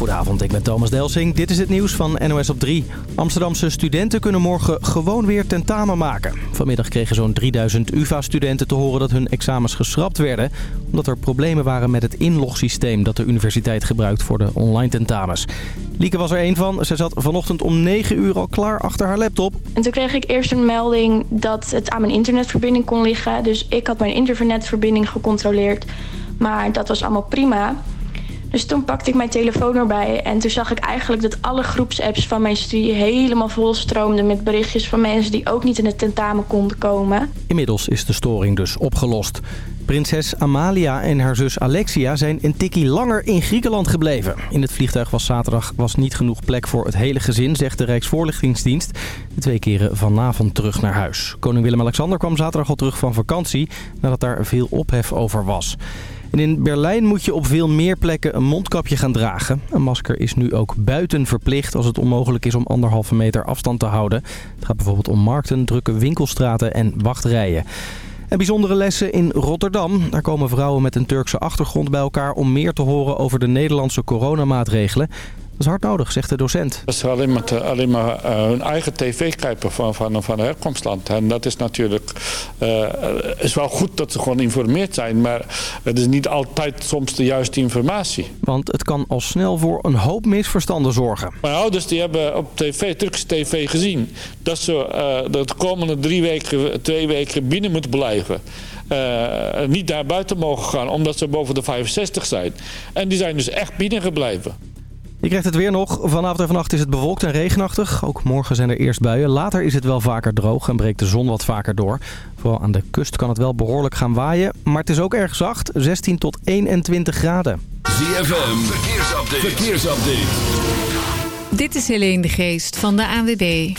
Goedenavond, ik ben Thomas Delsing. Dit is het nieuws van NOS op 3. Amsterdamse studenten kunnen morgen gewoon weer tentamen maken. Vanmiddag kregen zo'n 3000 UvA-studenten te horen dat hun examens geschrapt werden... omdat er problemen waren met het inlogsysteem dat de universiteit gebruikt voor de online tentamens. Lieke was er één van. Ze zat vanochtend om 9 uur al klaar achter haar laptop. En toen kreeg ik eerst een melding dat het aan mijn internetverbinding kon liggen. Dus ik had mijn internetverbinding gecontroleerd. Maar dat was allemaal prima. Dus toen pakte ik mijn telefoon erbij en toen zag ik eigenlijk dat alle groepsapps van mijn studie helemaal vol stroomden met berichtjes van mensen die ook niet in het tentamen konden komen. Inmiddels is de storing dus opgelost. Prinses Amalia en haar zus Alexia zijn een tikkie langer in Griekenland gebleven. In het vliegtuig was zaterdag was niet genoeg plek voor het hele gezin, zegt de Rijksvoorlichtingsdienst. De twee keren vanavond terug naar huis. Koning Willem-Alexander kwam zaterdag al terug van vakantie nadat daar veel ophef over was. In Berlijn moet je op veel meer plekken een mondkapje gaan dragen. Een masker is nu ook buiten verplicht als het onmogelijk is om anderhalve meter afstand te houden. Het gaat bijvoorbeeld om markten, drukke winkelstraten en wachtrijen. En bijzondere lessen in Rotterdam. Daar komen vrouwen met een Turkse achtergrond bij elkaar om meer te horen over de Nederlandse coronamaatregelen. Dat is hard nodig, zegt de docent. Dat ze alleen maar, alleen maar uh, hun eigen tv kijken van, van, van herkomstland. En dat is natuurlijk uh, is wel goed dat ze gewoon geïnformeerd zijn. Maar het is niet altijd soms de juiste informatie. Want het kan al snel voor een hoop misverstanden zorgen. Mijn ouders die hebben op tv, Turkse tv gezien... dat ze uh, de komende drie weken, twee weken binnen moeten blijven. Uh, niet daar buiten mogen gaan omdat ze boven de 65 zijn. En die zijn dus echt binnen gebleven. Je krijgt het weer nog. Vanavond en vannacht is het bewolkt en regenachtig. Ook morgen zijn er eerst buien. Later is het wel vaker droog en breekt de zon wat vaker door. Vooral aan de kust kan het wel behoorlijk gaan waaien. Maar het is ook erg zacht. 16 tot 21 graden. ZFM, verkeersupdate. verkeersupdate. Dit is Helene de Geest van de ANWB.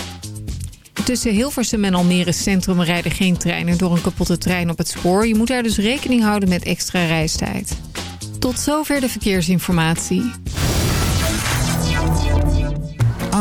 Tussen Hilversum en Almere Centrum rijden geen treinen door een kapotte trein op het spoor. Je moet daar dus rekening houden met extra reistijd. Tot zover de verkeersinformatie.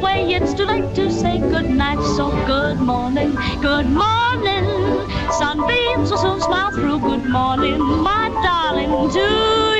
Way, it's too late to say goodnight. So good morning, good morning. Sunbeams will soon smile through. Good morning, my darling, to you.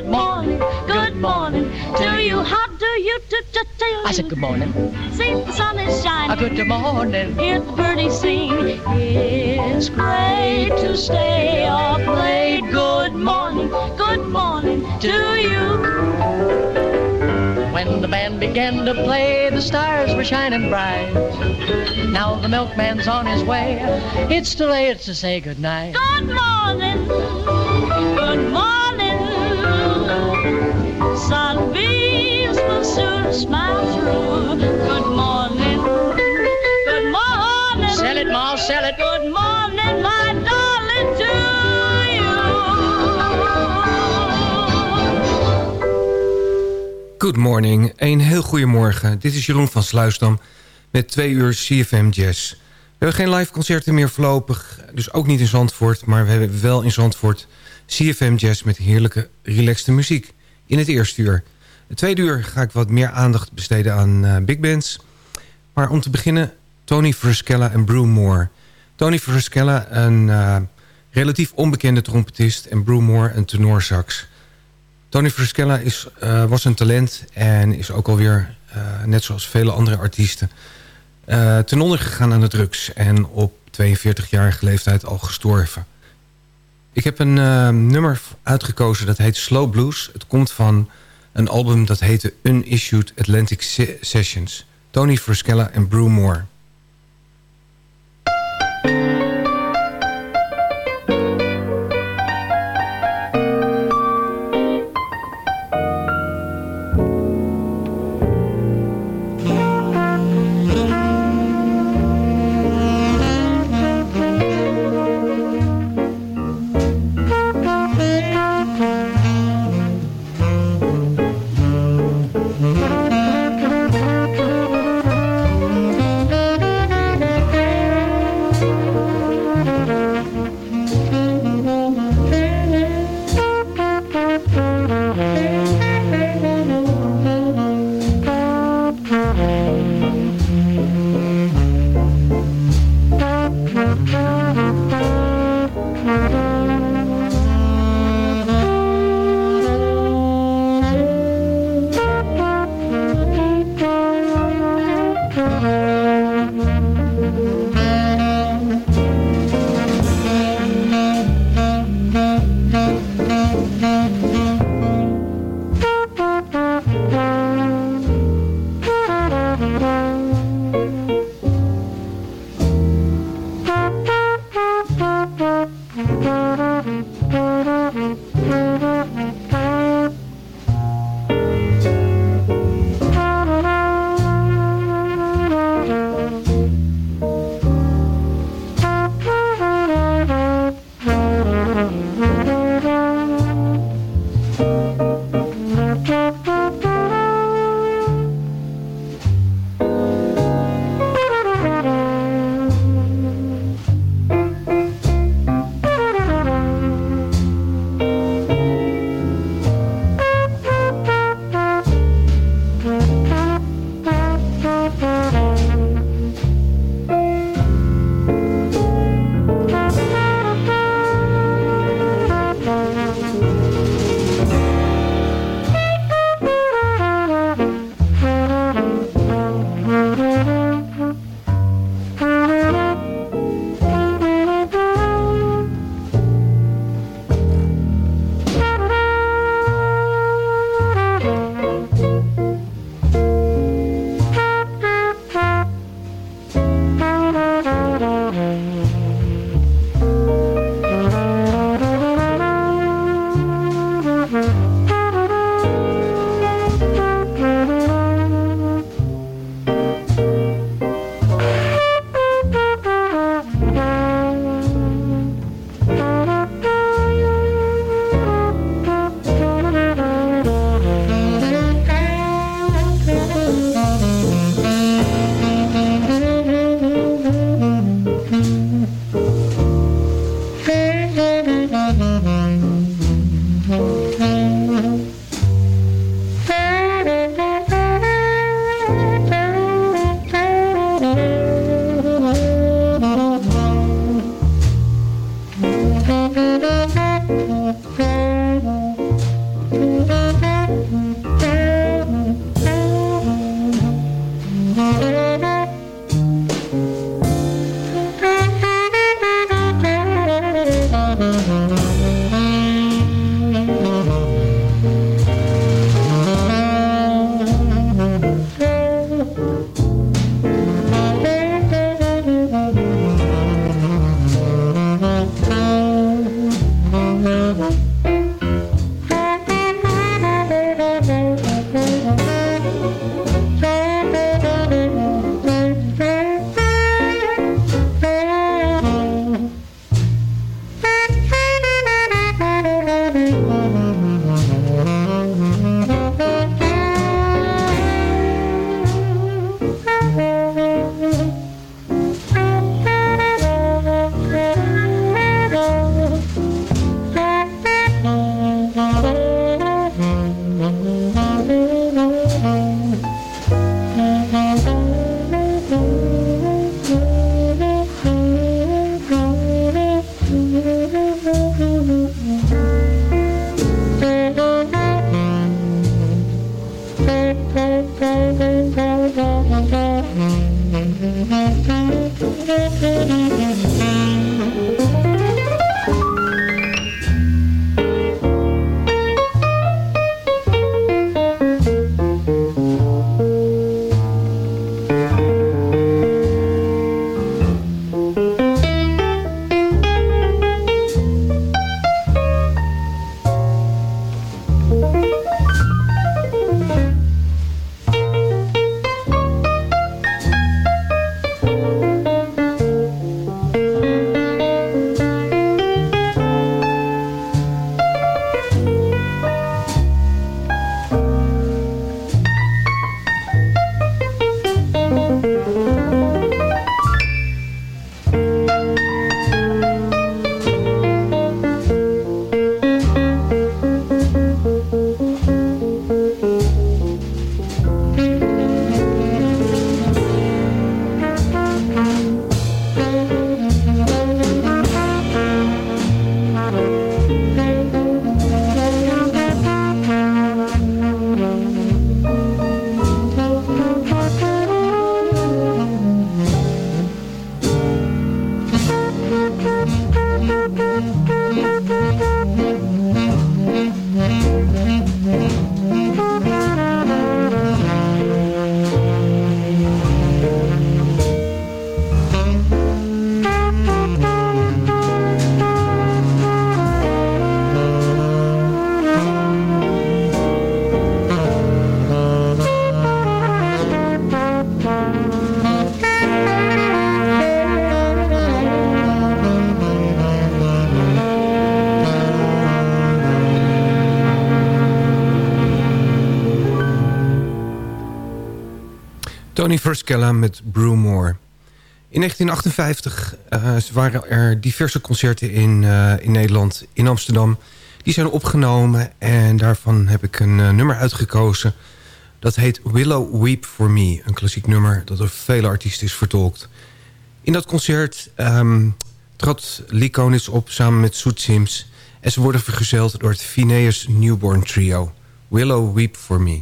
I said good morning. See the sun is shining. A good morning. Hear the birdies sing. It's great to stay up late. Good morning. Good morning to you. When the band began to play, the stars were shining bright. Now the milkman's on his way. It's too late to say good night. Good morning. Good morning. Sunbeams will soon smile through. Good morning. Good morning. Sell it, Ma, sell it. Good morning, my darling, to you. Good morning, een heel goede morgen. Dit is Jeroen van Sluisdam met twee uur CFM Jazz. We hebben geen live concerten meer voorlopig, dus ook niet in Zandvoort... maar we hebben wel in Zandvoort CFM Jazz met heerlijke, relaxte muziek in het eerste uur. Het tweede uur ga ik wat meer aandacht besteden aan uh, big bands. Maar om te beginnen Tony Fruskella en Brew Moore. Tony Fruskella, een uh, relatief onbekende trompetist... en Brew Moore, een tenorsax. Tony Fruskella is, uh, was een talent en is ook alweer, net zoals vele andere artiesten... ten onder gegaan aan de drugs en op 42-jarige leeftijd al gestorven. Ik heb een nummer uitgekozen dat heet Slow Blues. Het komt van een album dat heette Unissued Atlantic Sessions. Tony Fruskella en Brew Moore. Tony Verskella met Brewmore. In 1958 uh, waren er diverse concerten in, uh, in Nederland, in Amsterdam. Die zijn opgenomen en daarvan heb ik een uh, nummer uitgekozen. Dat heet Willow Weep For Me. Een klassiek nummer dat door vele artiesten is vertolkt. In dat concert um, trad Konitz op samen met Soet Sims... en ze worden vergezeld door het Phineas Newborn Trio. Willow Weep For Me.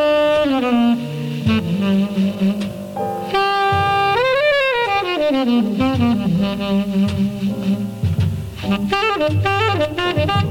Thank you.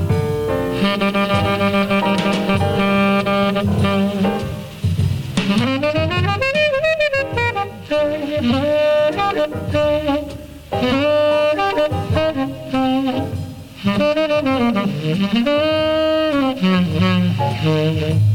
Thank you.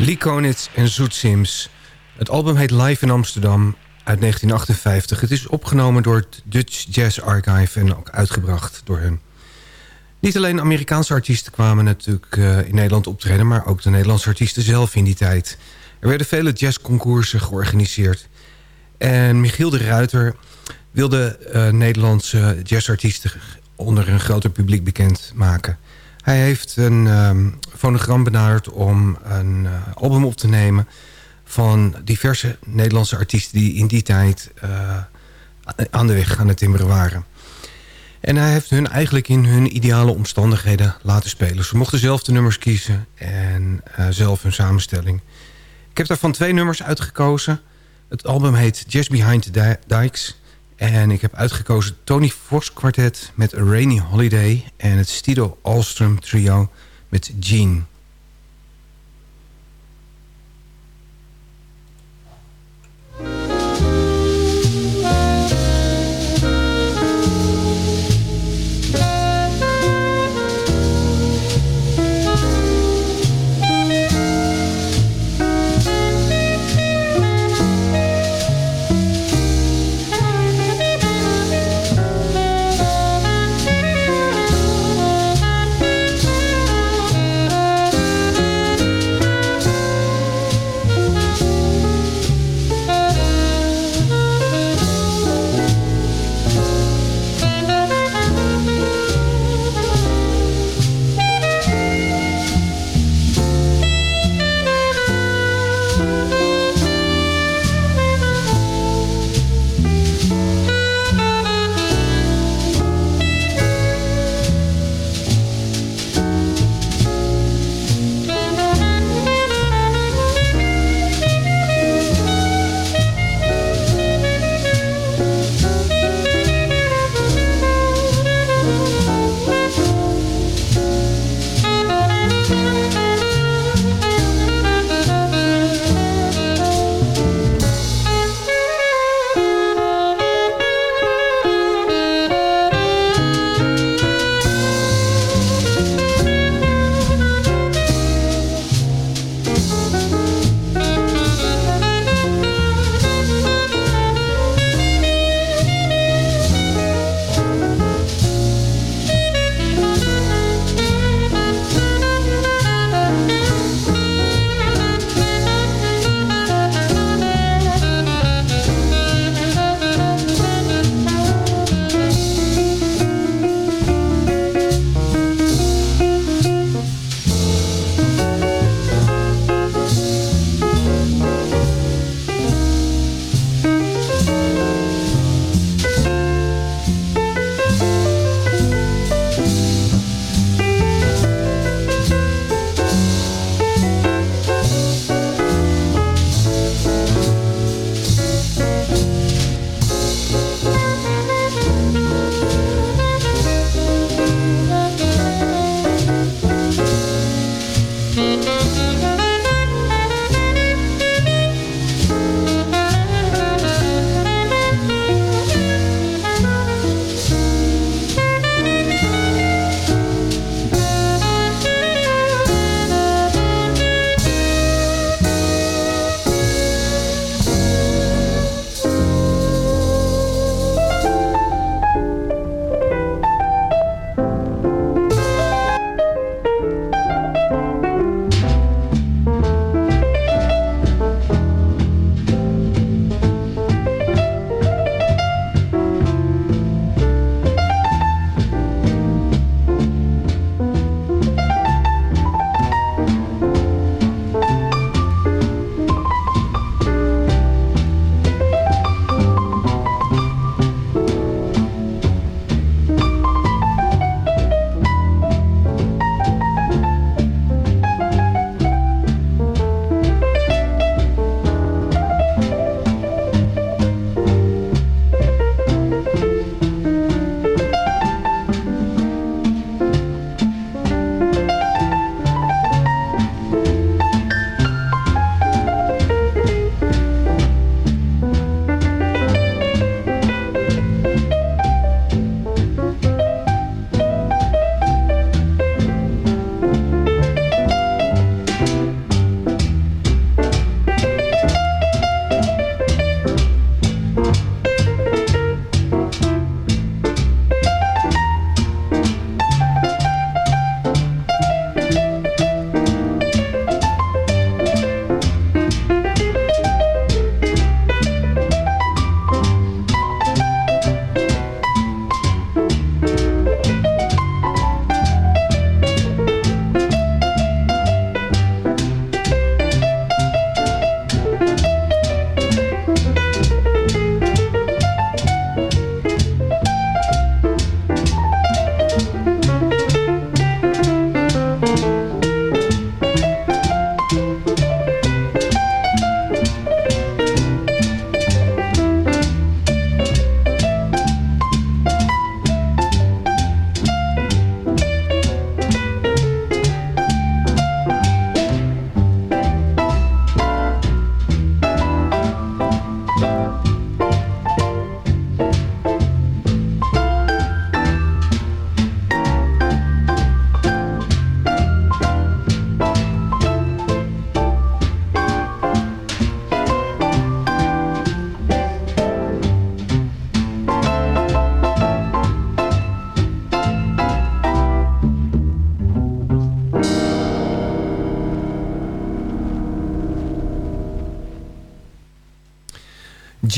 Lee Konitz en Zoet Sims. Het album heet Live in Amsterdam uit 1958. Het is opgenomen door het Dutch Jazz Archive en ook uitgebracht door hun. Niet alleen Amerikaanse artiesten kwamen natuurlijk uh, in Nederland optreden... maar ook de Nederlandse artiesten zelf in die tijd. Er werden vele jazzconcoursen georganiseerd. En Michiel de Ruiter wilde uh, Nederlandse jazzartiesten... onder een groter publiek bekend maken... Hij heeft een um, fonogram benaderd om een uh, album op te nemen... van diverse Nederlandse artiesten die in die tijd uh, aan de weg aan het timmeren waren. En hij heeft hun eigenlijk in hun ideale omstandigheden laten spelen. Ze mochten zelf de nummers kiezen en uh, zelf hun samenstelling. Ik heb daarvan twee nummers uitgekozen. Het album heet Just Behind the Dikes... En ik heb uitgekozen Tony Fox Quartet met Rainy Holiday... en het Stido Alstrom Trio met Gene.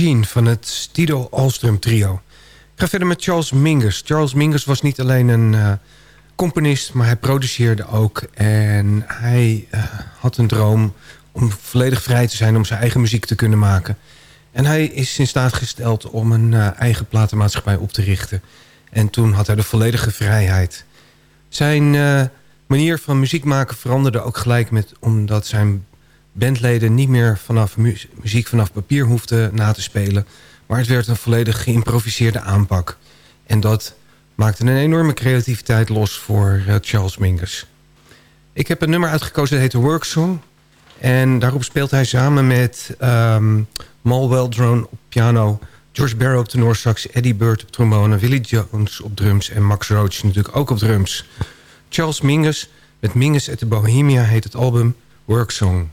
Van het Stido Alstrom trio. Ik ga verder met Charles Mingus. Charles Mingus was niet alleen een uh, componist, maar hij produceerde ook. En hij uh, had een droom om volledig vrij te zijn om zijn eigen muziek te kunnen maken. En hij is in staat gesteld om een uh, eigen platenmaatschappij op te richten. En toen had hij de volledige vrijheid. Zijn manier van muziek maken veranderde ook gelijk met... omdat zijn bandleden niet meer vanaf muziek vanaf papier hoefden na te spelen... maar het werd een volledig geïmproviseerde aanpak. En dat maakte een enorme creativiteit los voor uh, Charles Mingus. Ik heb een nummer uitgekozen, dat heet The Work Song. En daarop speelt hij samen met um, Mal Weldron op piano... George Barrow op tenorsax, Eddie Bird op trombone... Willie Jones op drums en Max Roach natuurlijk ook op drums. Charles Mingus met Mingus at the Bohemia heet het album Work Song.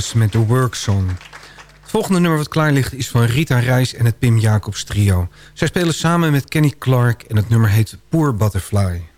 Met de Worksong. Het volgende nummer wat klaar ligt is van Rita Reis en het Pim Jacobs trio. Zij spelen samen met Kenny Clark en het nummer heet Poor Butterfly.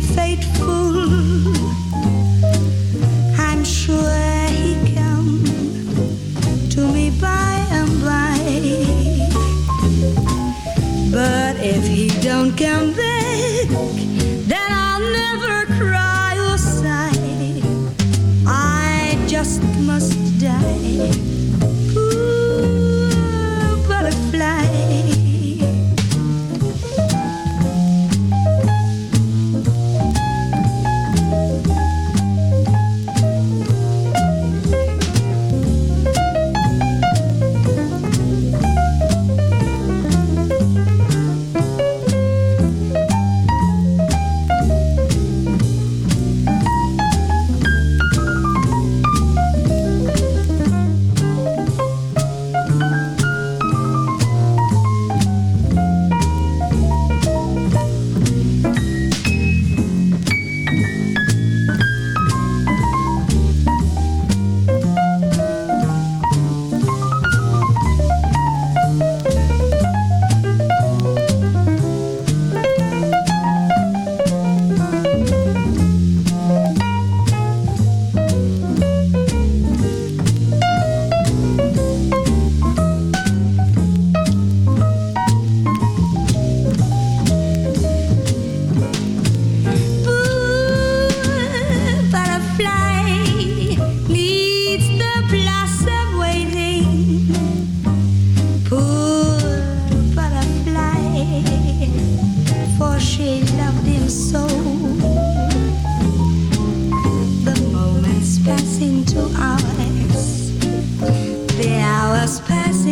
Faithful. I'm sure he'd come to me by and by. But if he don't come back then I'll never cry or sigh. I just must die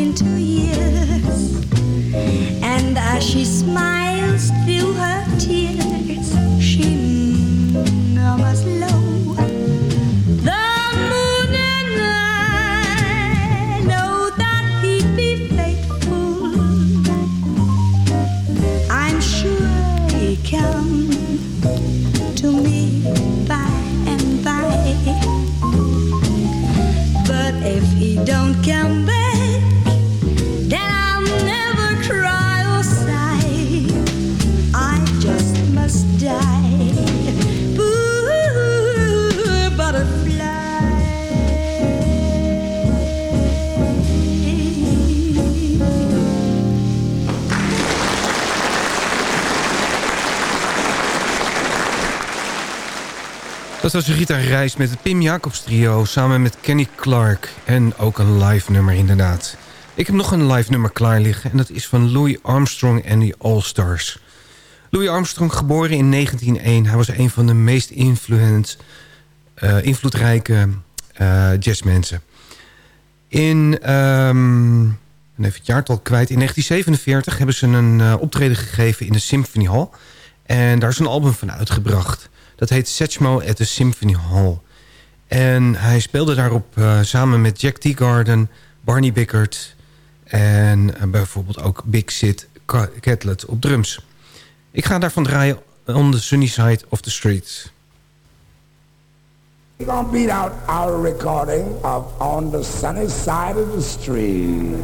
into years, and as she smiled. Was Rita Reis met het Pim Jacobs trio... samen met Kenny Clark. En ook een live nummer inderdaad. Ik heb nog een live nummer klaar liggen... en dat is van Louis Armstrong en de All-Stars. Louis Armstrong, geboren in 1901. Hij was een van de meest uh, invloedrijke uh, jazzmensen. In... Um, even het jaartal kwijt. In 1947 hebben ze een uh, optreden gegeven in de Symphony Hall. En daar is een album van uitgebracht... Dat heet Satchmo at the Symphony Hall. En hij speelde daarop uh, samen met Jack Teagarden, Barney Bickert... en uh, bijvoorbeeld ook Big Sid Catlett op drums. Ik ga daarvan draaien On the Sunny Side of the Street. We're gonna beat out our recording of On the Sunny Side of the Street.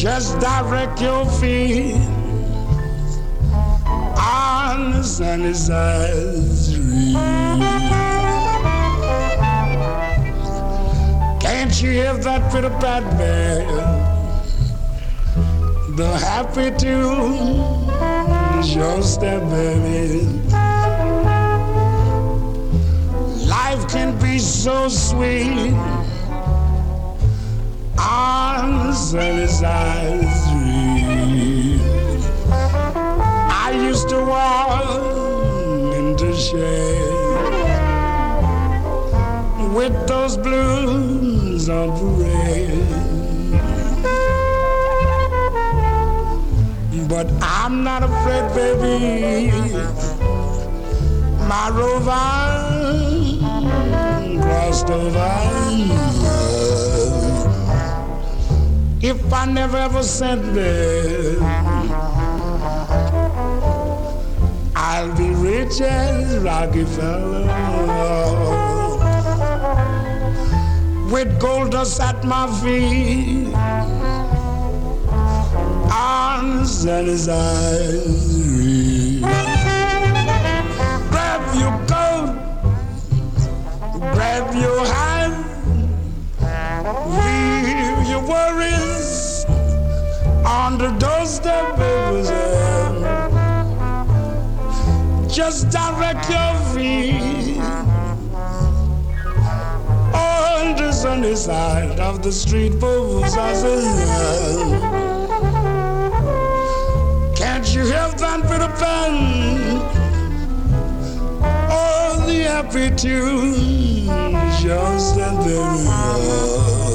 Just direct your feet on the sunny side street. Can't you hear that pretty bad band? The happy tune is your step, baby. Life can be so sweet on the sunny side street. I used to walk into shade with those blues on parade. But I'm not afraid, baby. My rover crossed over. If I never ever sent there, I'll be rich as Rockefeller. With gold dust at my feet on sunny side street. On the doorstep, baby. Just direct your feet on the sunny side of the street, baby. Can't you hear that of pen? Oh, the happy tune just very Life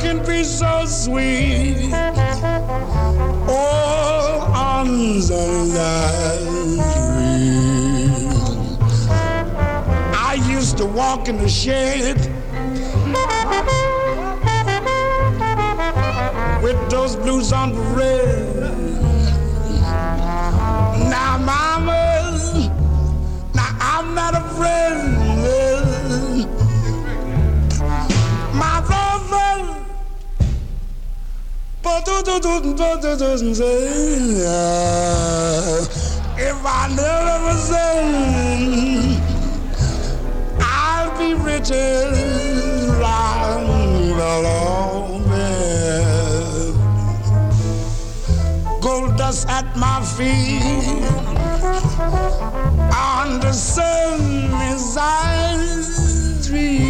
can be so sweet. On the street. I used to walk in the shade with those blues on parade. Now, mama, now I'm not afraid. If I never sing, I'll be as round the long. Gold dust at my feet on the sun side street. Louis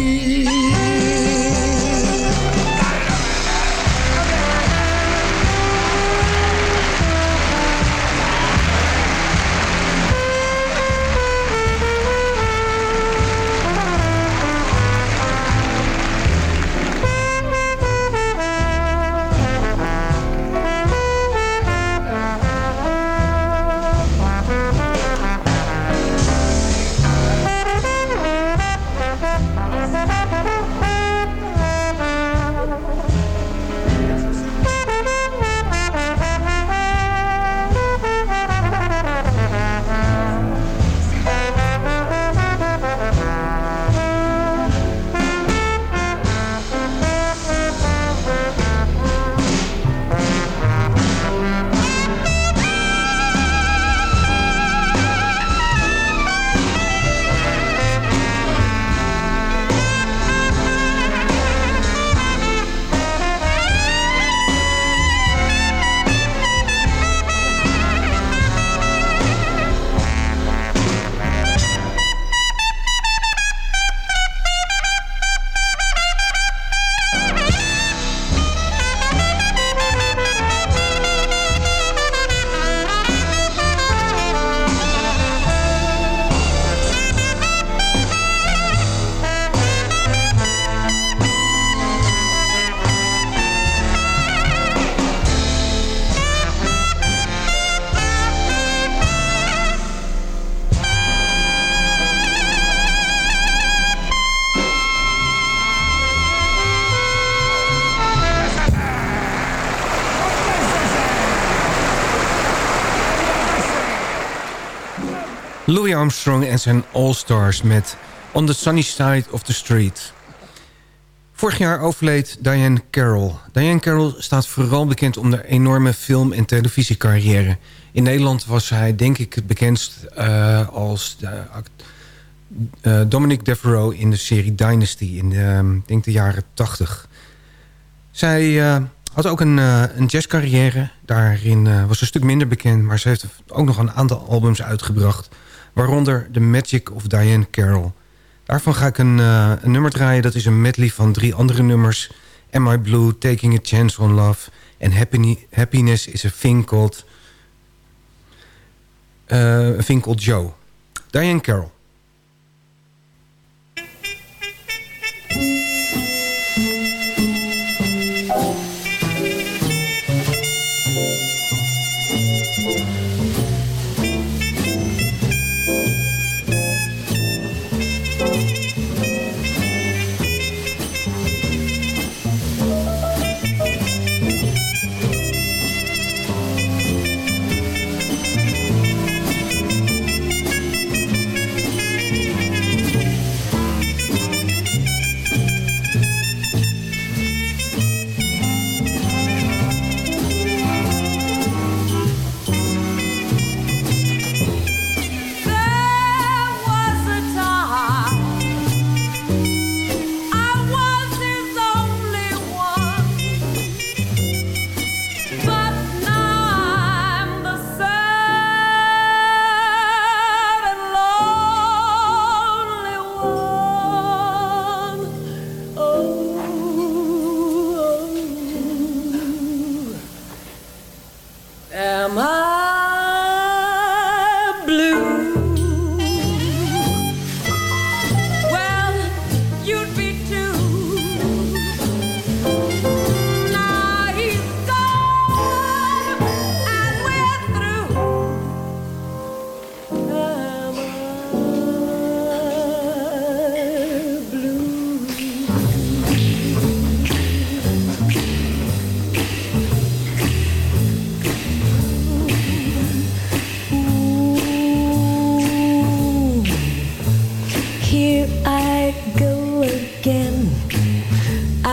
Armstrong en zijn All-Stars met On the Sunny Side of the Street. Vorig jaar overleed Diane Carroll. Diane Carroll staat vooral bekend om haar enorme film- en televisiecarrière. In Nederland was hij denk ik het bekendst uh, als uh, uh, Dominic Devereaux in de serie Dynasty in de, denk de jaren 80. Zij had ook een, een jazzcarrière. Daarin was ze een stuk minder bekend, maar ze heeft ook nog een aantal albums uitgebracht... Waaronder The Magic of Diane Carroll. Daarvan ga ik een, uh, een, nummer draaien. Dat is een medley van drie andere nummers. Am I Blue, Taking a Chance on Love... en Happiness is a Thing Called... Uh, a thing called Joe. Diane Carroll.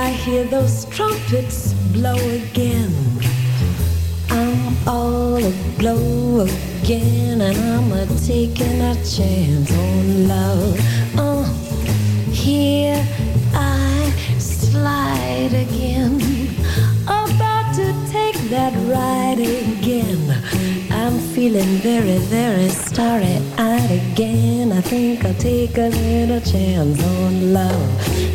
I hear those trumpets blow again. I'm all aglow again, and I'm a taking a chance on love. Uh, here I slide again, about to take that ride again. I'm feeling very, very starry eyed again. I think I'll take a little chance on love.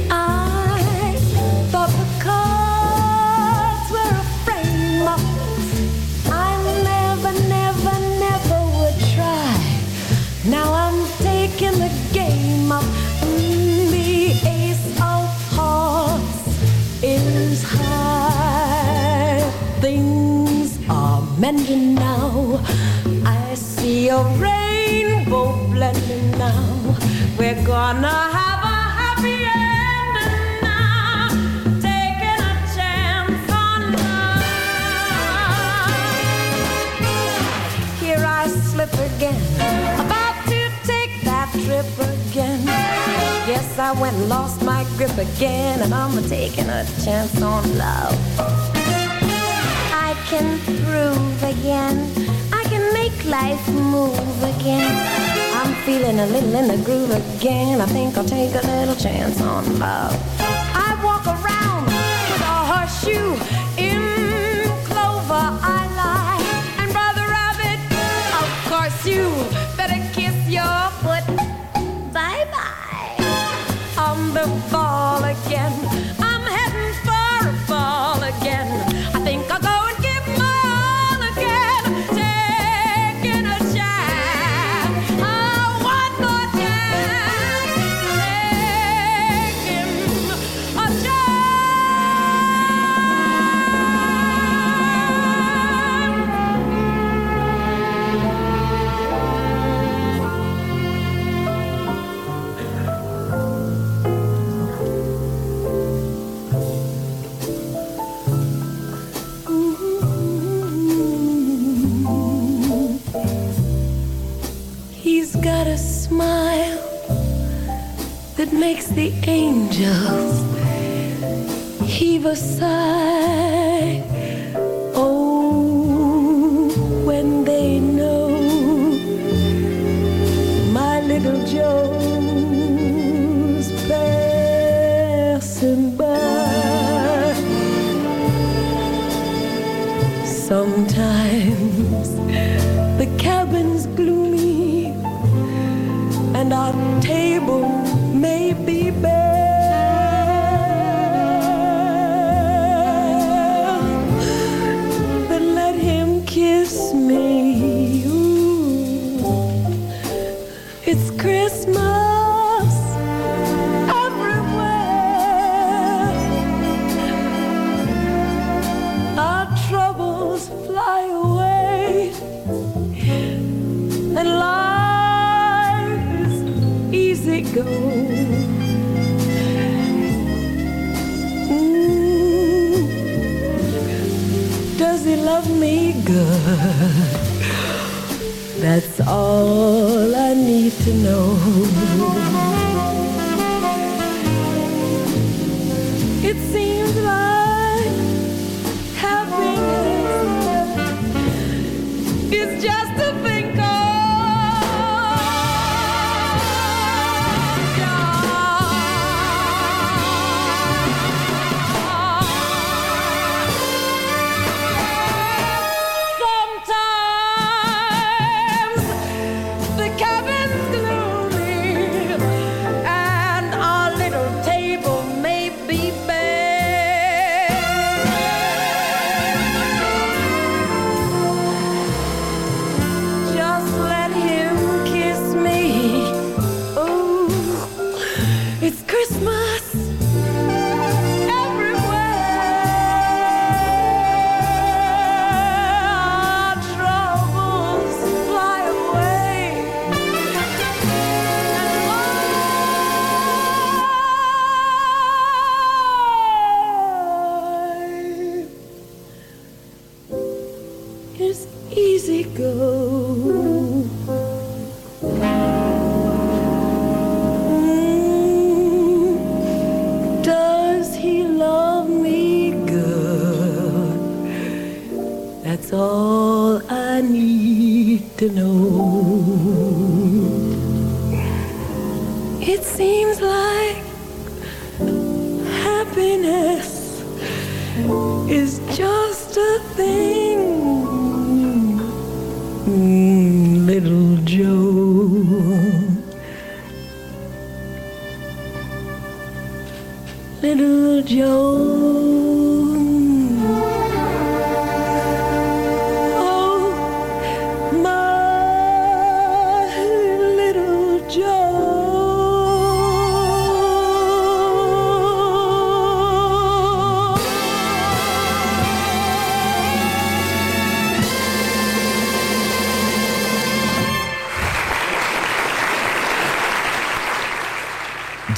We're gonna have a happy ending now. Taking a chance on love. Here I slip again, about to take that trip again. Yes, I went and lost my grip again, and I'm taking a chance on love. I can prove again. I can make life move again. I'm feeling a little in the groove again. I think I'll take a little chance on love. I walk around with a horseshoe in clover. I lie, and brother rabbit, of course you angels heave a sigh.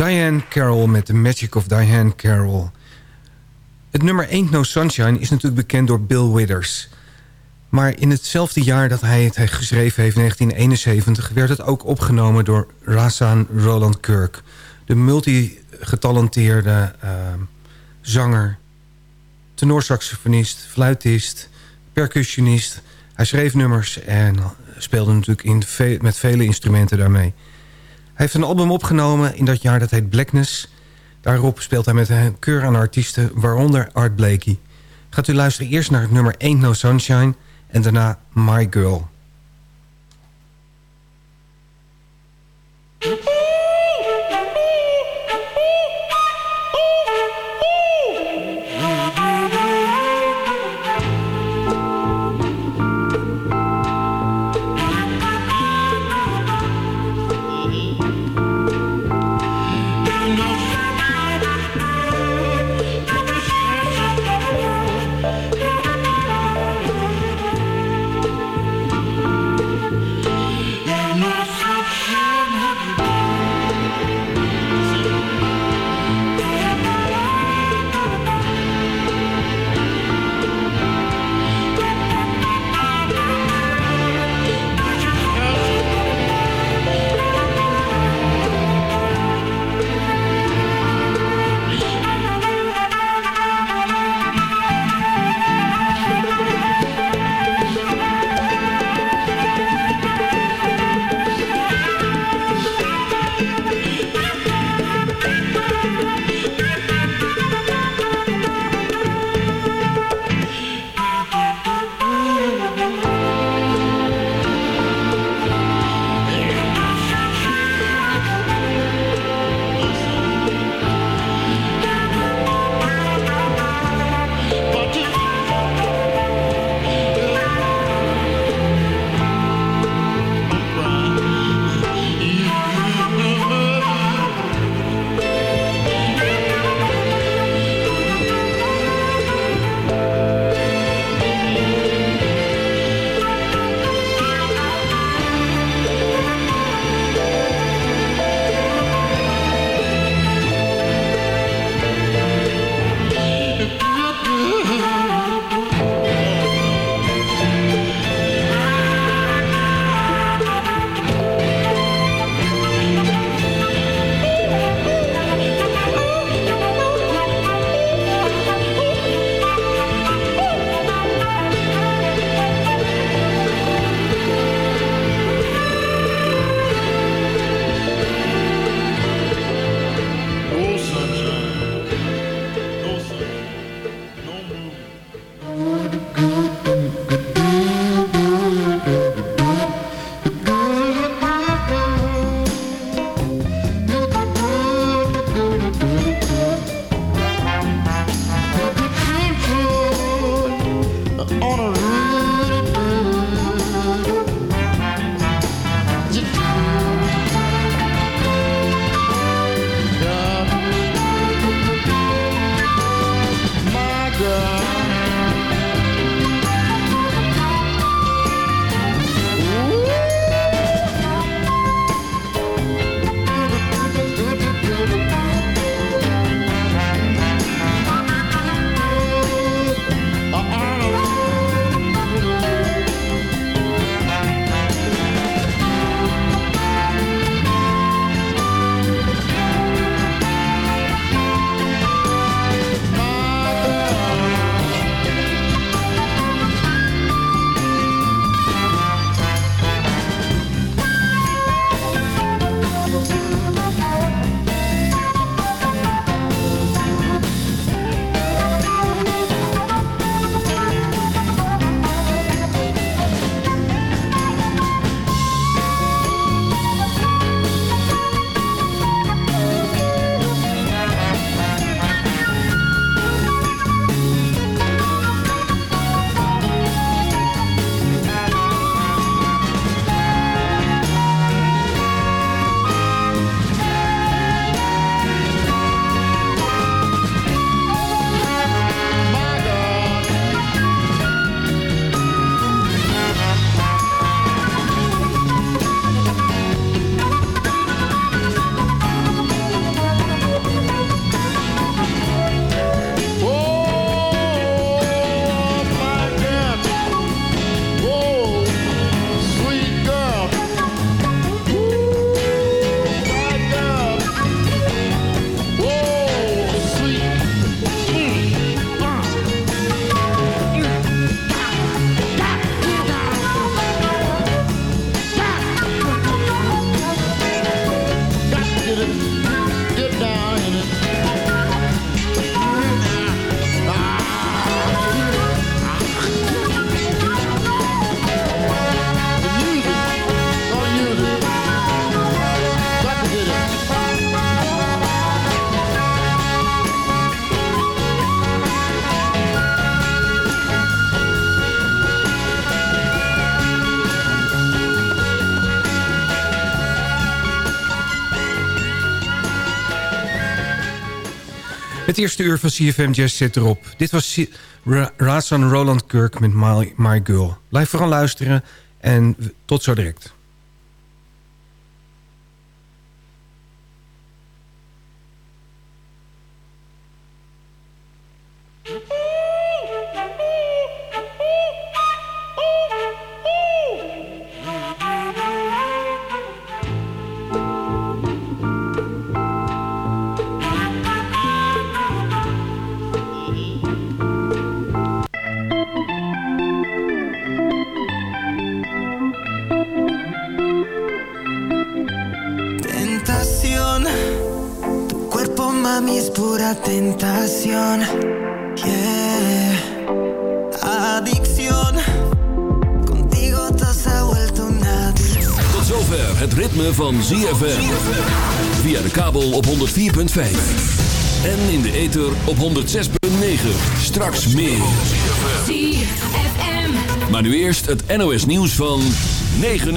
Diane Carroll met The Magic of Diane Carroll. Het nummer Ain't No Sunshine is natuurlijk bekend door Bill Withers. Maar in hetzelfde jaar dat hij het geschreven heeft, 1971... werd het ook opgenomen door Razan Roland Kirk. De multigetalenteerde uh, zanger, tenorsaxofonist, fluitist, percussionist. Hij schreef nummers en speelde natuurlijk in met vele instrumenten daarmee. Hij heeft een album opgenomen in dat jaar, dat heet Blackness. Daarop speelt hij met een keur aan artiesten, waaronder Art Blakey. Gaat u luisteren eerst naar het nummer Ain't No Sunshine... en daarna My Girl. Het eerste uur van CFM Jazz zit erop. Dit was Razan Roland Kirk met My, My Girl. Blijf vooral luisteren en tot zo direct. Tentación. Yeah. Adicción, contigo todo se ha vuelto una. Tot zover het ritme van ZFM. Via de kabel op 104.5. En in de ether op 106.9. Straks meer. Maar nu eerst het NOS nieuws van 9 uur.